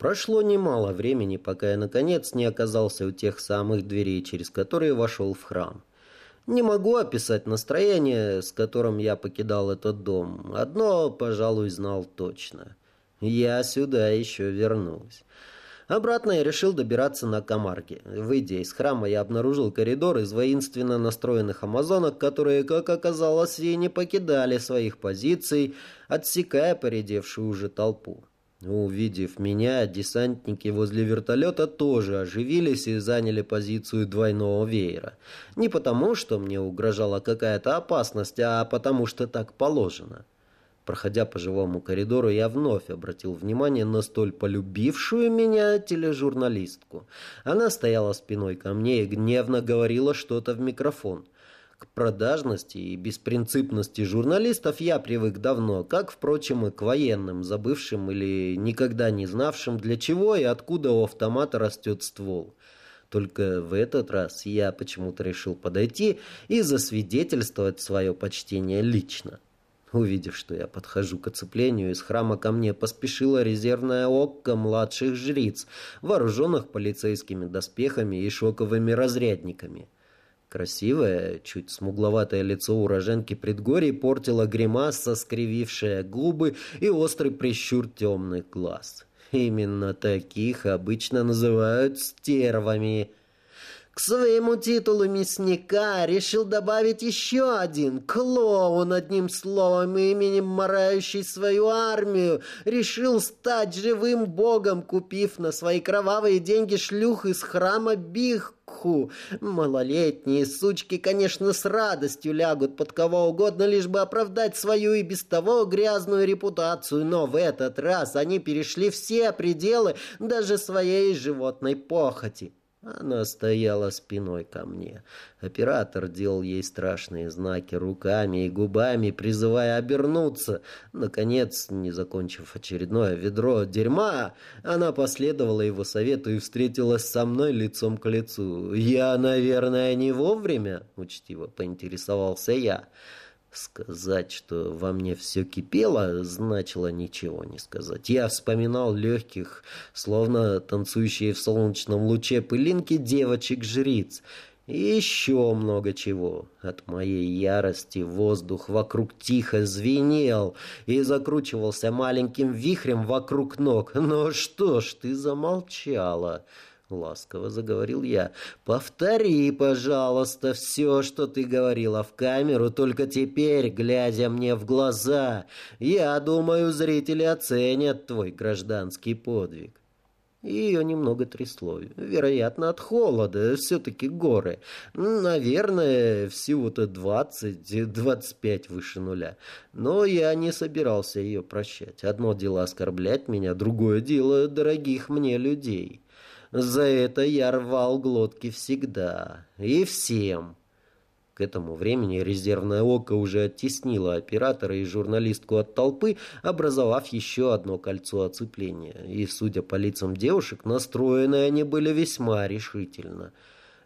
Прошло немало времени, пока я, наконец, не оказался у тех самых дверей, через которые вошел в храм. Не могу описать настроение, с которым я покидал этот дом. Одно, пожалуй, знал точно. Я сюда еще вернусь. Обратно я решил добираться на Камарке. Выйдя из храма, я обнаружил коридор из воинственно настроенных амазонок, которые, как оказалось, и не покидали своих позиций, отсекая поредевшую уже толпу. Увидев меня, десантники возле вертолета тоже оживились и заняли позицию двойного веера. Не потому, что мне угрожала какая-то опасность, а потому, что так положено. Проходя по живому коридору, я вновь обратил внимание на столь полюбившую меня тележурналистку. Она стояла спиной ко мне и гневно говорила что-то в микрофон. К продажности и беспринципности журналистов я привык давно, как, впрочем, и к военным, забывшим или никогда не знавшим, для чего и откуда у автомата растет ствол. Только в этот раз я почему-то решил подойти и засвидетельствовать свое почтение лично. Увидев, что я подхожу к оцеплению, из храма ко мне поспешила резервная окка младших жриц, вооруженных полицейскими доспехами и шоковыми разрядниками. Красивое, чуть смугловатое лицо уроженки предгорий портило гримаса, скривившая губы и острый прищур темных глаз. Именно таких обычно называют стервами. К своему титулу мясника решил добавить еще один клоун, одним словом именем марающий свою армию. Решил стать живым богом, купив на свои кровавые деньги шлюх из храма Бихху. Малолетние сучки, конечно, с радостью лягут под кого угодно, лишь бы оправдать свою и без того грязную репутацию, но в этот раз они перешли все пределы даже своей животной похоти. Она стояла спиной ко мне. Оператор делал ей страшные знаки руками и губами, призывая обернуться. Наконец, не закончив очередное ведро дерьма, она последовала его совету и встретилась со мной лицом к лицу. «Я, наверное, не вовремя?» — учтиво поинтересовался я. Сказать, что во мне все кипело, значило ничего не сказать. Я вспоминал легких, словно танцующие в солнечном луче пылинки девочек-жриц. И еще много чего. От моей ярости воздух вокруг тихо звенел и закручивался маленьким вихрем вокруг ног. «Ну что ж ты замолчала?» Ласково заговорил я. «Повтори, пожалуйста, все, что ты говорила в камеру, только теперь, глядя мне в глаза. Я думаю, зрители оценят твой гражданский подвиг». Ее немного трясло. Вероятно, от холода. Все-таки горы. Наверное, всего-то двадцать-двадцать пять выше нуля. Но я не собирался ее прощать. Одно дело оскорблять меня, другое дело дорогих мне людей. За это я рвал глотки всегда. И всем. К этому времени резервное око уже оттеснило оператора и журналистку от толпы, образовав еще одно кольцо оцепления. И, судя по лицам девушек, настроены они были весьма решительно.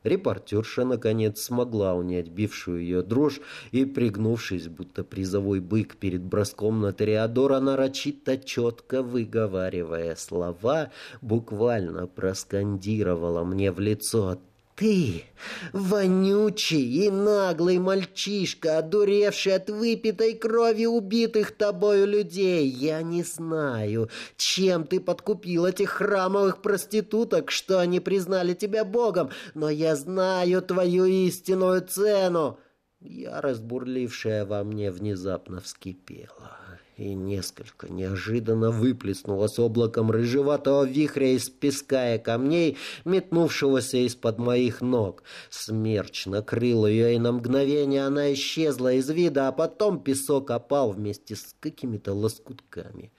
Репортерша, наконец, смогла унять бившую ее дрожь и, пригнувшись, будто призовой бык перед броском на Тореадора, нарочито четко выговаривая слова, буквально проскандировала мне в лицо ты, вонючий и наглый мальчишка, одуревший от выпитой крови убитых тобою людей, я не знаю, чем ты подкупил этих храмовых проституток, что они признали тебя богом, но я знаю твою истинную цену. Ярость, бурлившая во мне, внезапно вскипела и несколько неожиданно выплеснулось облаком рыжеватого вихря из песка и камней, метнувшегося из-под моих ног. Смерч накрыл ее, и на мгновение она исчезла из вида, а потом песок опал вместе с какими-то лоскутками.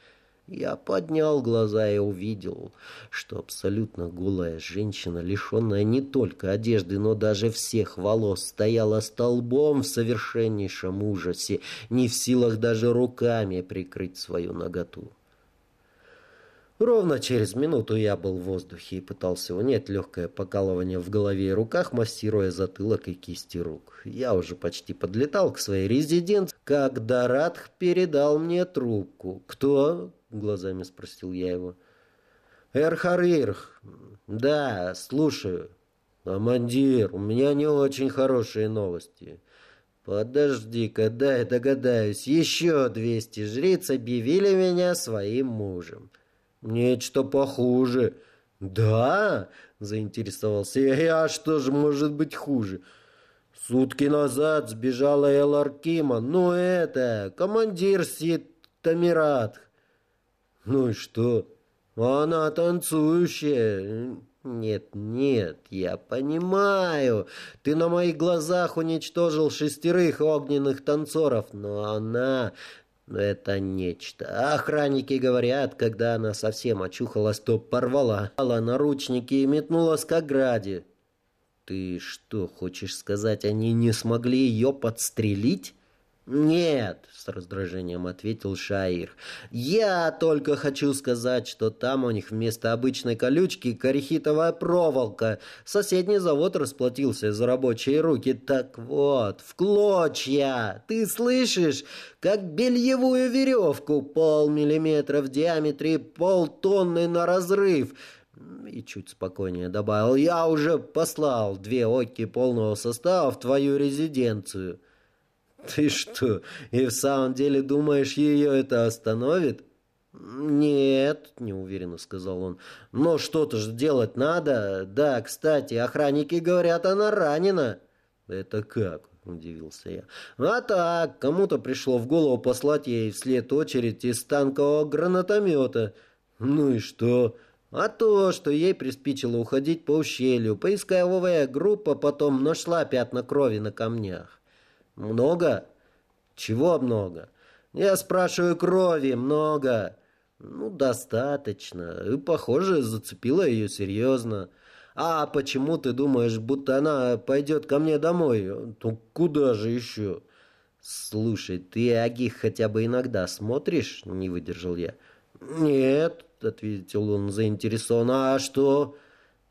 Я поднял глаза и увидел, что абсолютно голая женщина, лишенная не только одежды, но даже всех волос, стояла столбом в совершеннейшем ужасе, не в силах даже руками прикрыть свою наготу. Ровно через минуту я был в воздухе и пытался унять легкое покалывание в голове и руках, массируя затылок и кисти рук. Я уже почти подлетал к своей резиденции, когда Радх передал мне трубку. «Кто?» Глазами спросил я его. Эрхарирх. Да, слушаю. Командир, у меня не очень хорошие новости. Подожди-ка, дай догадаюсь. Еще двести жриц объявили меня своим мужем. Нечто похуже. Да? Заинтересовался я. А что же может быть хуже? Сутки назад сбежала Эларкима. Ну это, командир Сит Тамират. Ну и что? Она танцующая. Нет, нет, я понимаю. Ты на моих глазах уничтожил шестерых огненных танцоров, но она... Это нечто. Охранники говорят, когда она совсем очухалась, то порвала наручники и метнулась к ограде. Ты что, хочешь сказать, они не смогли ее подстрелить? «Нет», — с раздражением ответил Шаир. «Я только хочу сказать, что там у них вместо обычной колючки корихитовая проволока. Соседний завод расплатился за рабочие руки. Так вот, в клочья! Ты слышишь? Как бельевую веревку, полмиллиметра в диаметре, полтонны на разрыв». И чуть спокойнее добавил, «Я уже послал две оки полного состава в твою резиденцию». «Ты что, и в самом деле думаешь, ее это остановит?» «Нет», — неуверенно сказал он. «Но что-то же делать надо. Да, кстати, охранники говорят, она ранена». «Это как?» — удивился я. «А так, кому-то пришло в голову послать ей вслед очередь из танкового гранатомета. Ну и что?» А то, что ей приспичило уходить по ущелью, поисковая группа потом нашла пятна крови на камнях. Много? Чего много? Я спрашиваю крови, много. Ну, достаточно. И, похоже, зацепила ее серьезно. А почему ты думаешь, будто она пойдет ко мне домой? Ну, куда же еще? Слушай, ты Агих хотя бы иногда смотришь? Не выдержал я. Нет, ответил он заинтересованно. А что?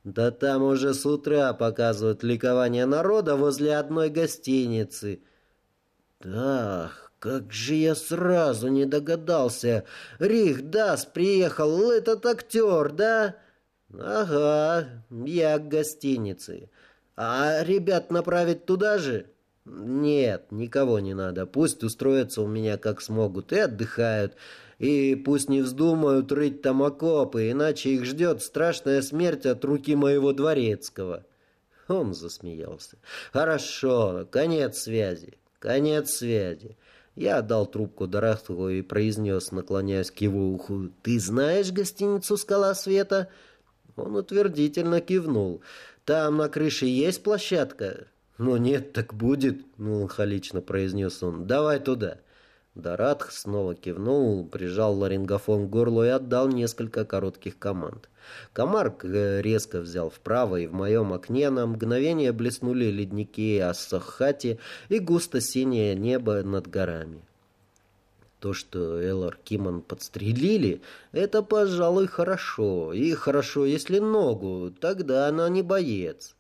Да там уже с утра показывают ликование народа возле одной гостиницы. «Ах, как же я сразу не догадался! Рих Дас приехал, этот актер, да?» «Ага, я к гостинице. А ребят направить туда же?» «Нет, никого не надо. Пусть устроятся у меня как смогут и отдыхают. И пусть не вздумают рыть там окопы, иначе их ждет страшная смерть от руки моего дворецкого». Он засмеялся. «Хорошо, конец связи. Конец связи. Я отдал трубку Дарахтову и произнес, наклоняясь к его уху, «Ты знаешь гостиницу «Скала света»?» Он утвердительно кивнул. «Там на крыше есть площадка?» «Ну нет, так будет», — меланхолично произнес он. «Давай туда». Даратх снова кивнул, прижал ларингофон к горлу и отдал несколько коротких команд. Комарк э, резко взял вправо, и в моем окне на мгновение блеснули ледники Ассахати и густо-синее небо над горами. То, что Элор Киман подстрелили, это, пожалуй, хорошо. И хорошо, если ногу, тогда она не боец.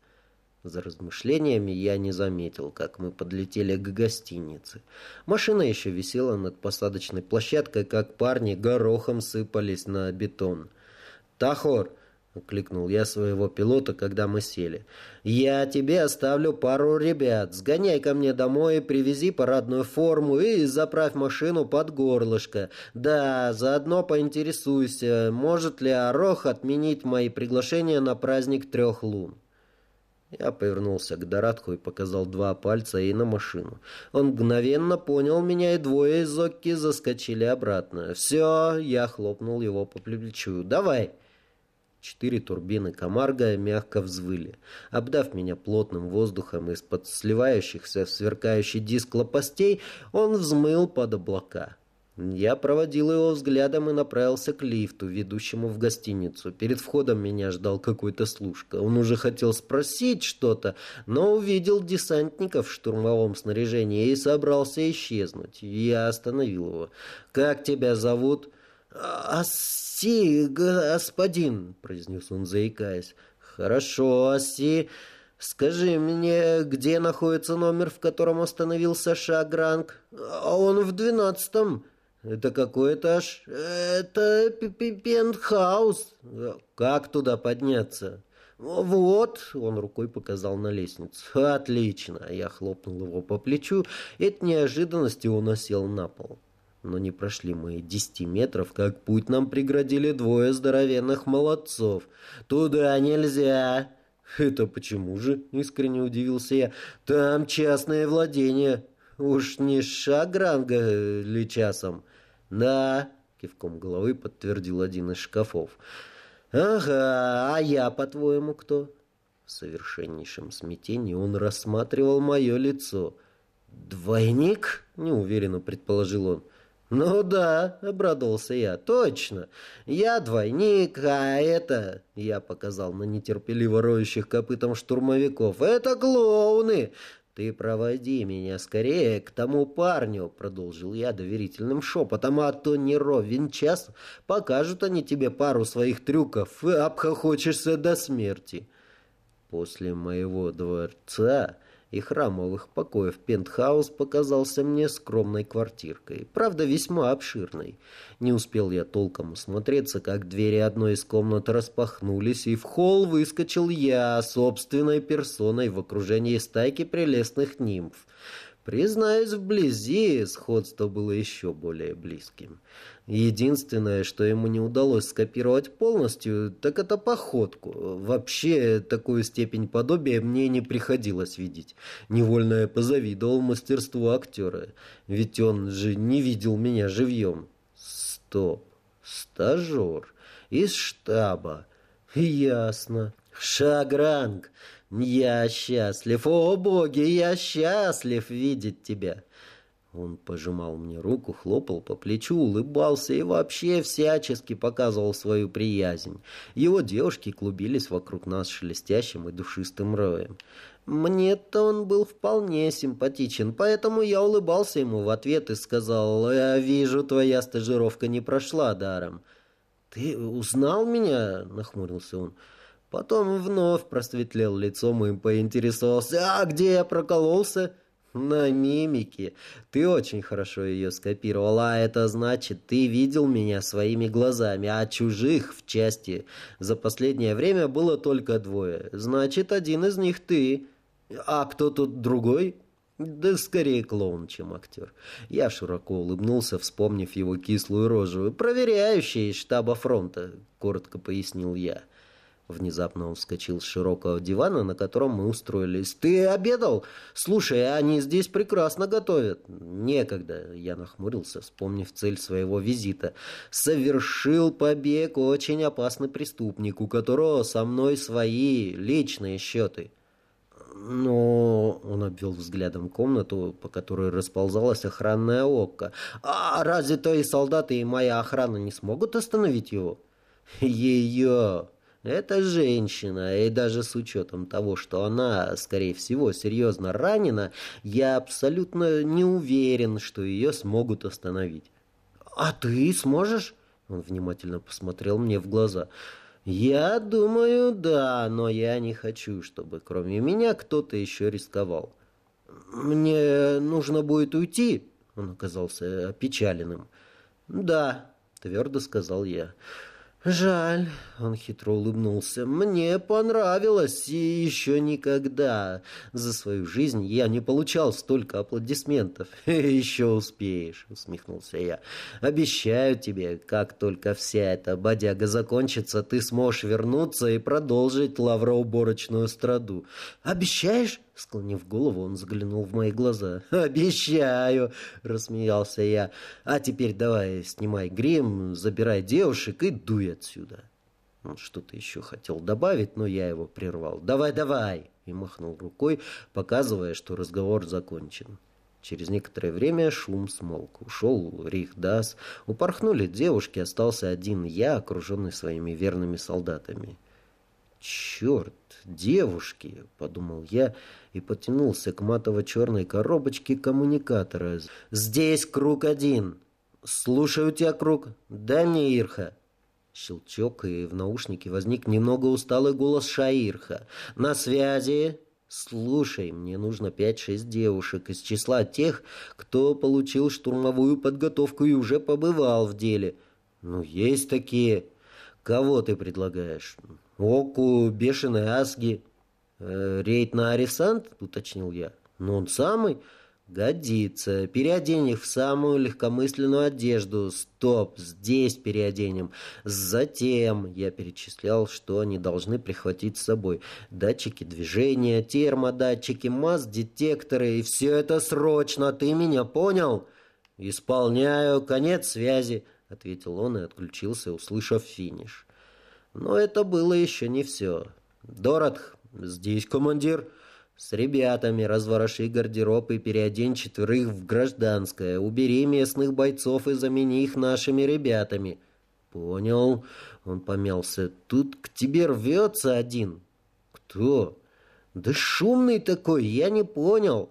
За размышлениями я не заметил, как мы подлетели к гостинице. Машина еще висела над посадочной площадкой, как парни горохом сыпались на бетон. «Тахор!» — окликнул я своего пилота, когда мы сели. «Я тебе оставлю пару ребят. Сгоняй ко мне домой, привези парадную форму и заправь машину под горлышко. Да, заодно поинтересуйся, может ли Орох отменить мои приглашения на праздник трех лун». Я повернулся к Дорадху и показал два пальца ей на машину. Он мгновенно понял меня, и двое из Зокки заскочили обратно. «Все!» — я хлопнул его по плечу. «Давай!» Четыре турбины Камарга мягко взвыли. Обдав меня плотным воздухом из-под сливающихся в сверкающий диск лопастей, он взмыл под облака. Я проводил его взглядом и направился к лифту, ведущему в гостиницу. Перед входом меня ждал какой-то служка. Он уже хотел спросить что-то, но увидел десантников в штурмовом снаряжении и собрался исчезнуть. Я остановил его. «Как тебя зовут?» «Аси, господин», — произнес он, заикаясь. «Хорошо, Аси. Скажи мне, где находится номер, в котором остановился Шагранг?» «Он в двенадцатом». Это какой этаж? Это пентхаус. Как туда подняться? «Вот», — он рукой показал на лестницу. «Отлично!» — я хлопнул его по плечу, от неожиданности он осел на пол. Но не прошли мы десяти метров, как путь нам преградили двое здоровенных молодцов. «Туда нельзя!» «Это почему же?» — искренне удивился я. «Там частное владение. Уж не шагранга ли часом?» «Да», — кивком головы подтвердил один из шкафов. «Ага, а я, по-твоему, кто?» В совершеннейшем смятении он рассматривал мое лицо. «Двойник?» — неуверенно предположил он. «Ну да», — обрадовался я, — «точно. Я двойник, а это...» — я показал на нетерпеливо роющих копытом штурмовиков. «Это клоуны! «Ты проводи меня скорее к тому парню», — продолжил я доверительным шепотом, «а то не ровен час. Покажут они тебе пару своих трюков и обхохочешься до смерти». После моего дворца и храмовых покоев пентхаус показался мне скромной квартиркой, правда, весьма обширной. Не успел я толком осмотреться, как двери одной из комнат распахнулись, и в холл выскочил я собственной персоной в окружении стайки прелестных нимф. Признаюсь, вблизи сходство было еще более близким. Единственное, что ему не удалось скопировать полностью, так это походку. Вообще, такую степень подобия мне не приходилось видеть. Невольно я позавидовал мастерству актера, ведь он же не видел меня живьем. Стоп, стажер из штаба. Ясно. Шагранг, я счастлив, о боги, я счастлив видеть тебя. Он пожимал мне руку, хлопал по плечу, улыбался и вообще всячески показывал свою приязнь. Его девушки клубились вокруг нас шелестящим и душистым роем. Мне-то он был вполне симпатичен, поэтому я улыбался ему в ответ и сказал, «Я вижу, твоя стажировка не прошла даром». «Ты узнал меня?» — нахмурился он. Потом вновь просветлел лицом и поинтересовался, «А где я прокололся?» На мимике. Ты очень хорошо ее скопировала, а это значит, ты видел меня своими глазами, а чужих в части за последнее время было только двое. Значит, один из них ты. А кто тут другой? Да скорее клоун, чем актер. Я широко улыбнулся, вспомнив его кислую рожу. «Проверяющий из штаба фронта», — коротко пояснил я. Внезапно он вскочил с широкого дивана, на котором мы устроились. «Ты обедал? Слушай, они здесь прекрасно готовят». «Некогда», — я нахмурился, вспомнив цель своего визита. «Совершил побег очень опасный преступник, у которого со мной свои личные счеты». Но он обвел взглядом комнату, по которой расползалась охранная ока. «А разве твои солдаты и моя охрана не смогут остановить его?» «Ее!» Эта женщина, и даже с учетом того, что она, скорее всего, серьезно ранена, я абсолютно не уверен, что ее смогут остановить. «А ты сможешь?» Он внимательно посмотрел мне в глаза. «Я думаю, да, но я не хочу, чтобы кроме меня кто-то еще рисковал. Мне нужно будет уйти?» Он оказался опечаленным. «Да», — твердо сказал я. «Жаль», — он хитро улыбнулся, — «мне понравилось, и еще никогда за свою жизнь я не получал столько аплодисментов». «Еще успеешь», — усмехнулся я. «Обещаю тебе, как только вся эта бодяга закончится, ты сможешь вернуться и продолжить лавроуборочную страду». «Обещаешь?» Склонив голову, он заглянул в мои глаза. «Обещаю!» — рассмеялся я. «А теперь давай снимай грим, забирай девушек и дуй отсюда». Он что-то еще хотел добавить, но я его прервал. «Давай, давай!» и махнул рукой, показывая, что разговор закончен. Через некоторое время шум смолк. Ушел Рих-Дас. Упорхнули девушки, остался один я, окруженный своими верными солдатами. «Черт, девушки!» — подумал я и потянулся к матово-черной коробочке коммуникатора. «Здесь круг один. Слушаю тебя, круг. Дай мне Ирха». Щелчок, и в наушнике возник немного усталый голос Шаирха. «На связи. Слушай, мне нужно пять-шесть девушек из числа тех, кто получил штурмовую подготовку и уже побывал в деле. Ну, есть такие. Кого ты предлагаешь? Оку, бешеные асги. Э, рейд на Арисант, уточнил я. Ну, он самый. «Годится. Переодень их в самую легкомысленную одежду. Стоп, здесь переоденем. Затем я перечислял, что они должны прихватить с собой. Датчики движения, термодатчики, масс-детекторы. И все это срочно. Ты меня понял?» «Исполняю. Конец связи», — ответил он и отключился, услышав финиш. Но это было еще не все. «Дорот, здесь командир». С ребятами развороши гардероб и переодень четверых в гражданское. Убери местных бойцов и замени их нашими ребятами. Понял. Он помялся. Тут к тебе рвется один. Кто? Да шумный такой, я не понял.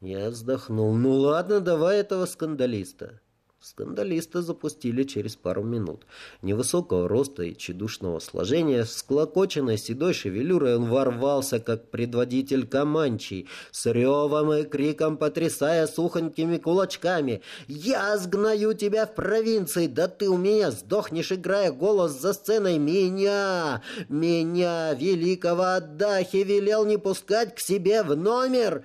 Я вздохнул. Ну ладно, давай этого скандалиста. Скандалиста запустили через пару минут. Невысокого роста и чедушного сложения, с клокоченной седой шевелюрой он ворвался, как предводитель Каманчий, с ревом и криком потрясая сухонькими кулачками. «Я сгною тебя в провинции! Да ты у меня сдохнешь, играя голос за сценой! Меня! Меня, великого Адахи, велел не пускать к себе в номер!»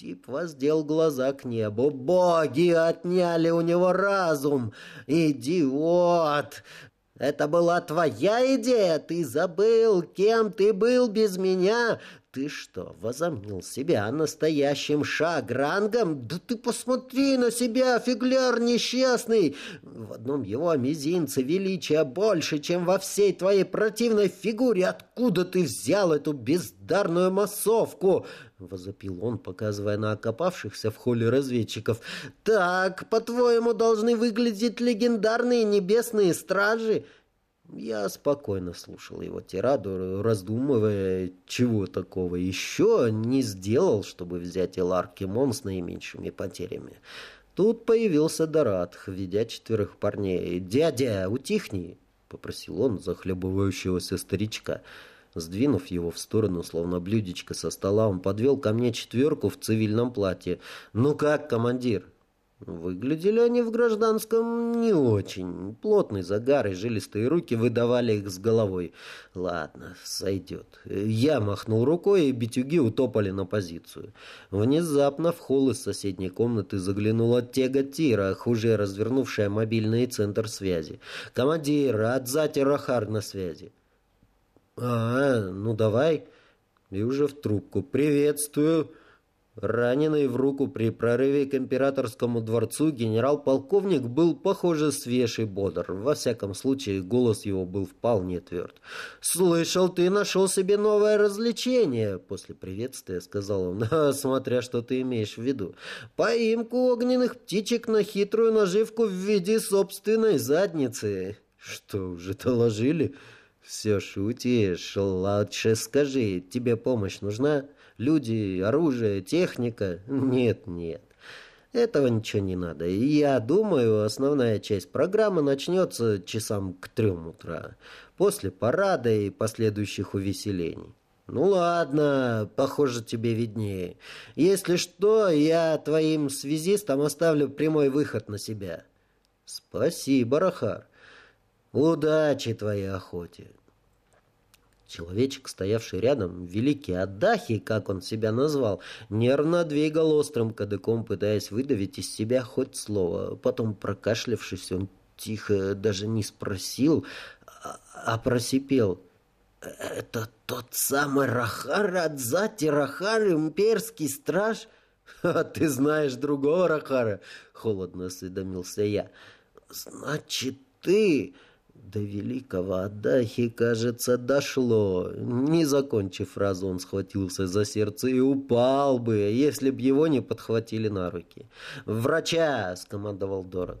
Тип воздел глаза к небу. «Боги отняли у него разум! Идиот! Это была твоя идея? Ты забыл, кем ты был без меня? Ты что, возомнил себя настоящим шагрангом? Да ты посмотри на себя, фигляр несчастный! В одном его мизинце величия больше, чем во всей твоей противной фигуре. Откуда ты взял эту бездарную массовку? Возопил он, показывая на окопавшихся в холле разведчиков. Так, по-твоему, должны выглядеть легендарные небесные стражи? Я спокойно слушал его тираду, раздумывая, чего такого еще не сделал, чтобы взять Эларкимон с наименьшими потерями. Тут появился Дорадх, ведя четверых парней. «Дядя, утихни!» — попросил он захлебывающегося старичка. Сдвинув его в сторону, словно блюдечко со стола, он подвел ко мне четверку в цивильном платье. «Ну как, командир?» Выглядели они в гражданском не очень. Плотный загар и жилистые руки выдавали их с головой. Ладно, сойдет. Я махнул рукой, и битюги утопали на позицию. Внезапно в холл из соседней комнаты заглянула Тега Тира, хуже развернувшая мобильный центр связи. «Командир, Адзати Рахар на связи». «А, ну давай». И уже в трубку. «Приветствую». Раненый в руку при прорыве к императорскому дворцу генерал-полковник был, похоже, свеж и бодр. Во всяком случае, голос его был вполне тверд. «Слышал, ты нашел себе новое развлечение!» После приветствия сказал он, смотря что ты имеешь в виду. «Поимку огненных птичек на хитрую наживку в виде собственной задницы!» «Что, уже доложили?» «Все шутишь. Лучше скажи, тебе помощь нужна?» Люди, оружие, техника. Нет, нет. Этого ничего не надо. Я думаю, основная часть программы начнется часам к трем утра. После парада и последующих увеселений. Ну ладно, похоже, тебе виднее. Если что, я твоим связистам оставлю прямой выход на себя. Спасибо, Рахар. Удачи твоей охоте. Человечек, стоявший рядом, великий Адахи, как он себя назвал, нервно двигал острым кадыком, пытаясь выдавить из себя хоть слово. Потом, прокашлявшись, он тихо даже не спросил, а, а просипел. «Это тот самый Рахар Адзати, Рахар, имперский страж?» «А ты знаешь другого Рахара?» — холодно осведомился я. «Значит, ты...» До великого Адахи, кажется, дошло. Не закончив фразу, он схватился за сердце и упал бы, если б его не подхватили на руки. «Врача!» — скомандовал Дорот.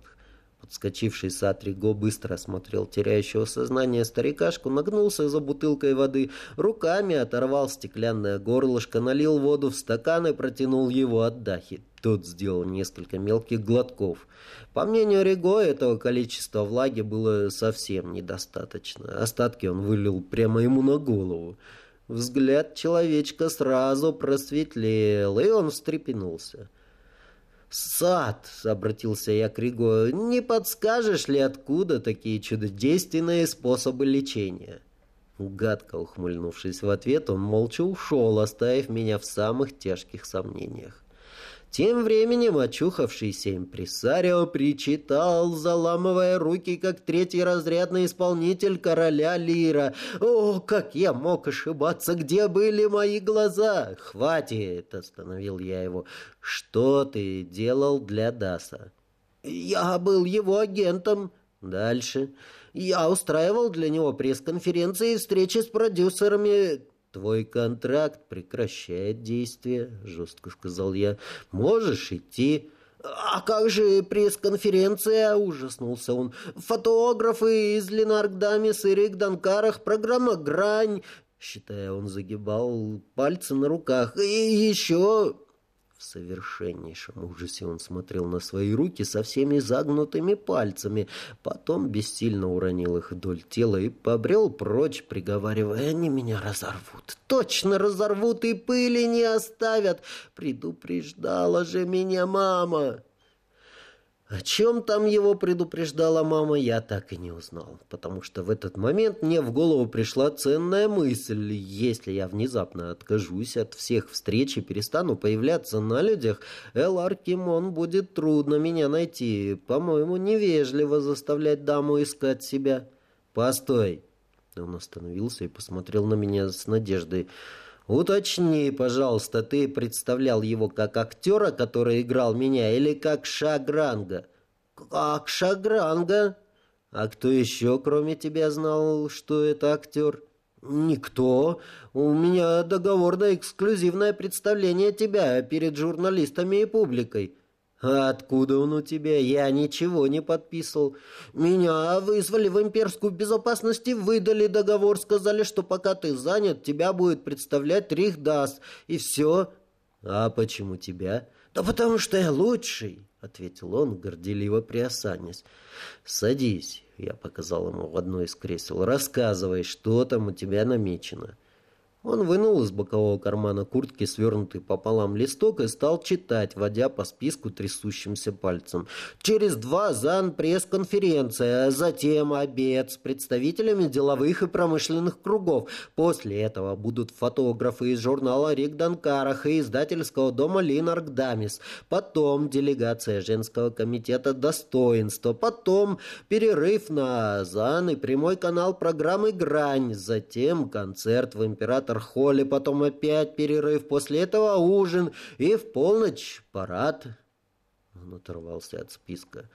Подскочивший Сатриго быстро осмотрел теряющего сознание старикашку, нагнулся за бутылкой воды, руками оторвал стеклянное горлышко, налил воду в стакан и протянул его от Дахи. Тот сделал несколько мелких глотков. По мнению Риго, этого количества влаги было совсем недостаточно. Остатки он вылил прямо ему на голову. Взгляд человечка сразу просветлел, и он встрепенулся. «Сад!» — обратился я к Риго. «Не подскажешь ли, откуда такие чудодейственные способы лечения?» Гадко ухмыльнувшись в ответ, он молча ушел, оставив меня в самых тяжких сомнениях. Тем временем очухавшийся импресарио причитал, заламывая руки, как третий разрядный исполнитель короля Лира. «О, как я мог ошибаться! Где были мои глаза?» «Хватит!» — остановил я его. «Что ты делал для Даса?» «Я был его агентом». «Дальше?» «Я устраивал для него пресс-конференции и встречи с продюсерами «Твой контракт прекращает действие», — жестко сказал я. «Можешь идти». «А как же пресс-конференция?» — ужаснулся он. «Фотографы из Ленаркдамис и Ригданкарах, программа «Грань». Считая, он загибал пальцы на руках. «И еще...» В совершеннейшем ужасе он смотрел на свои руки со всеми загнутыми пальцами, потом бессильно уронил их вдоль тела и побрел прочь, приговаривая, «Они меня разорвут, точно разорвут и пыли не оставят! Предупреждала же меня мама!» О чем там его предупреждала мама, я так и не узнал, потому что в этот момент мне в голову пришла ценная мысль. Если я внезапно откажусь от всех встреч и перестану появляться на людях, Элар Кимон будет трудно меня найти. По-моему, невежливо заставлять даму искать себя. «Постой!» Он остановился и посмотрел на меня с надеждой. «Уточни, пожалуйста, ты представлял его как актера, который играл меня, или как Шагранга?» «Как Шагранга?» «А кто еще, кроме тебя, знал, что это актер?» «Никто. У меня договор на эксклюзивное представление тебя перед журналистами и публикой». «А откуда он у тебя? Я ничего не подписывал. Меня вызвали в имперскую безопасность и выдали договор. Сказали, что пока ты занят, тебя будет представлять Рихдас. И все». «А почему тебя?» «Да потому что я лучший», — ответил он, горделиво приосанясь. «Садись», — я показал ему в одно из кресел. «Рассказывай, что там у тебя намечено». Он вынул из бокового кармана куртки свернутый пополам листок и стал читать, водя по списку трясущимся пальцем. «Через два ЗАН пресс-конференция, затем обед с представителями деловых и промышленных кругов. После этого будут фотографы из журнала «Рик Данкарах» и издательского дома «Линарк Дамис». Потом делегация женского комитета «Достоинство». Потом перерыв на ЗАН и прямой канал программы «Грань». Затем концерт в император театр-холле, потом опять перерыв, после этого ужин и в полночь парад. Он оторвался от списка.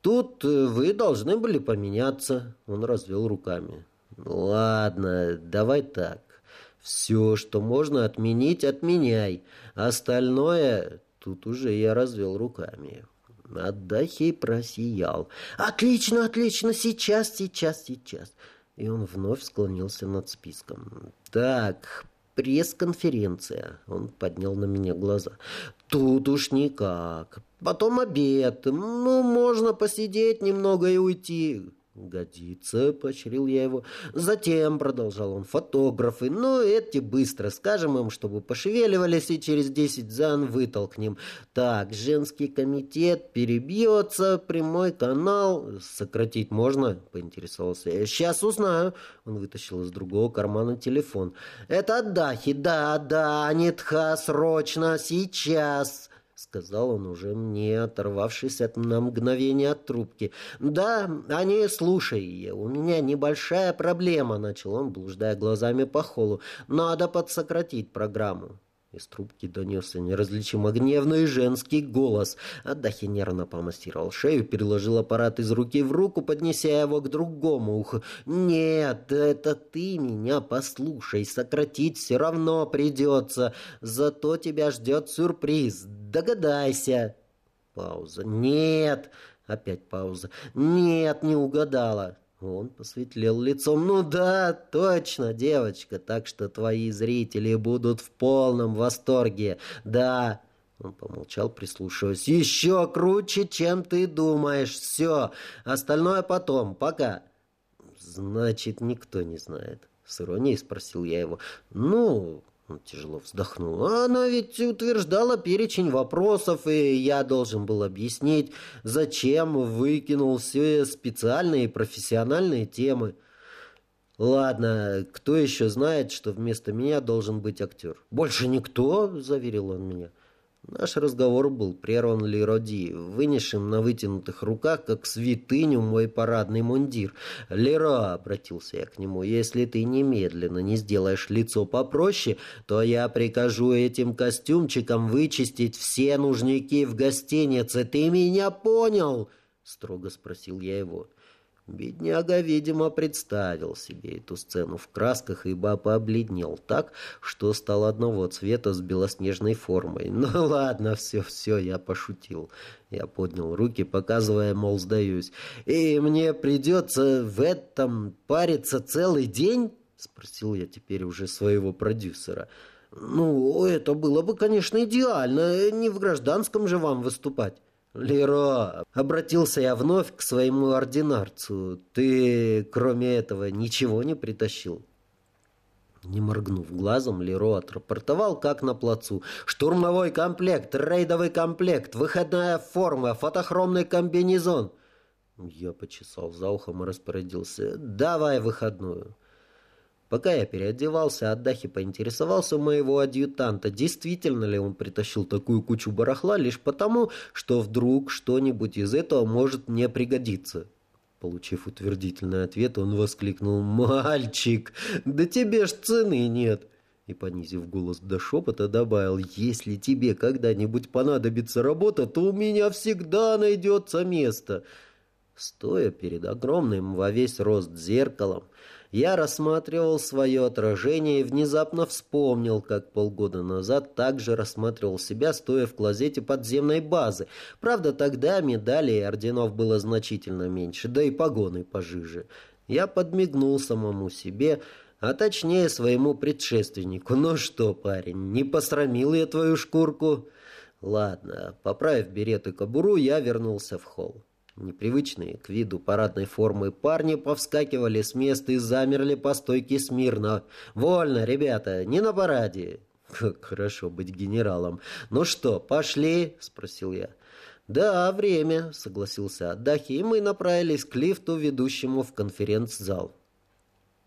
«Тут э, вы должны были поменяться», — он развел руками. «Ладно, давай так. Все, что можно отменить, отменяй. Остальное...» Тут уже я развел руками. Отдахей просиял. «Отлично, отлично, сейчас, сейчас, сейчас!» И он вновь склонился над списком. «Так, пресс-конференция». Он поднял на меня глаза. «Тут уж никак. Потом обед. Ну, можно посидеть немного и уйти. «Годится», — поощрил я его. «Затем», — продолжал он, — «фотографы. Ну, эти быстро. Скажем им, чтобы пошевеливались, и через десять зан вытолкнем. Так, женский комитет перебьется, прямой канал. Сократить можно?» — поинтересовался «Сейчас узнаю». Он вытащил из другого кармана телефон. «Это Дахи. Да, да, Нитха, срочно, сейчас» сказал он уже мне, оторвавшись от на мгновение от трубки. «Да, не слушай, у меня небольшая проблема», — начал он, блуждая глазами по холлу. «Надо подсократить программу». Из трубки донесся неразличимо гневный женский голос. Адахи нервно помассировал шею, переложил аппарат из руки в руку, поднеся его к другому уху. «Нет, это ты меня послушай, сократить все равно придется. Зато тебя ждет сюрприз. Догадайся». Пауза. «Нет». Опять пауза. «Нет, не угадала». Он посветлел лицом. «Ну да, точно, девочка, так что твои зрители будут в полном восторге. Да». Он помолчал, прислушиваясь. «Еще круче, чем ты думаешь. Все. Остальное потом. Пока». «Значит, никто не знает». С иронией спросил я его. «Ну...» Тяжело вздохнул. «Она ведь утверждала перечень вопросов, и я должен был объяснить, зачем выкинул все специальные и профессиональные темы». «Ладно, кто еще знает, что вместо меня должен быть актер?» «Больше никто?» – заверил он меня. Наш разговор был прерван Лероди, вынесшим на вытянутых руках, как святыню, мой парадный мундир. «Леро», — обратился я к нему, — «если ты немедленно не сделаешь лицо попроще, то я прикажу этим костюмчикам вычистить все нужники в гостинице. Ты меня понял?» — строго спросил я его. Бедняга, видимо, представил себе эту сцену в красках, ибо побледнел так, что стал одного цвета с белоснежной формой. Ну ладно, все, все, я пошутил. Я поднял руки, показывая, мол, сдаюсь. «И мне придется в этом париться целый день?» Спросил я теперь уже своего продюсера. «Ну, это было бы, конечно, идеально. Не в гражданском же вам выступать». «Леро!» — обратился я вновь к своему ординарцу. «Ты, кроме этого, ничего не притащил?» Не моргнув глазом, Леро отрапортовал, как на плацу. «Штурмовой комплект, рейдовый комплект, выходная форма, фотохромный комбинезон». Я почесал за ухом и распорядился. «Давай выходную». Пока я переодевался, Адахи поинтересовался у моего адъютанта, действительно ли он притащил такую кучу барахла лишь потому, что вдруг что-нибудь из этого может мне пригодиться. Получив утвердительный ответ, он воскликнул «Мальчик, да тебе ж цены нет!» И, понизив голос до шепота, добавил «Если тебе когда-нибудь понадобится работа, то у меня всегда найдется место». Стоя перед огромным во весь рост зеркалом, я рассматривал свое отражение и внезапно вспомнил, как полгода назад также рассматривал себя, стоя в клозете подземной базы. Правда, тогда медалей и орденов было значительно меньше, да и погоны пожиже. Я подмигнул самому себе, а точнее своему предшественнику. «Ну что, парень, не посрамил я твою шкурку?» Ладно, поправив берет и кобуру, я вернулся в холл. Непривычные к виду парадной формы парни повскакивали с места и замерли по стойке смирно. «Вольно, ребята, не на параде!» «Как хорошо быть генералом!» «Ну что, пошли?» — спросил я. «Да, время», — согласился Адахи, и мы направились к лифту, ведущему в конференц-зал.